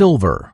silver.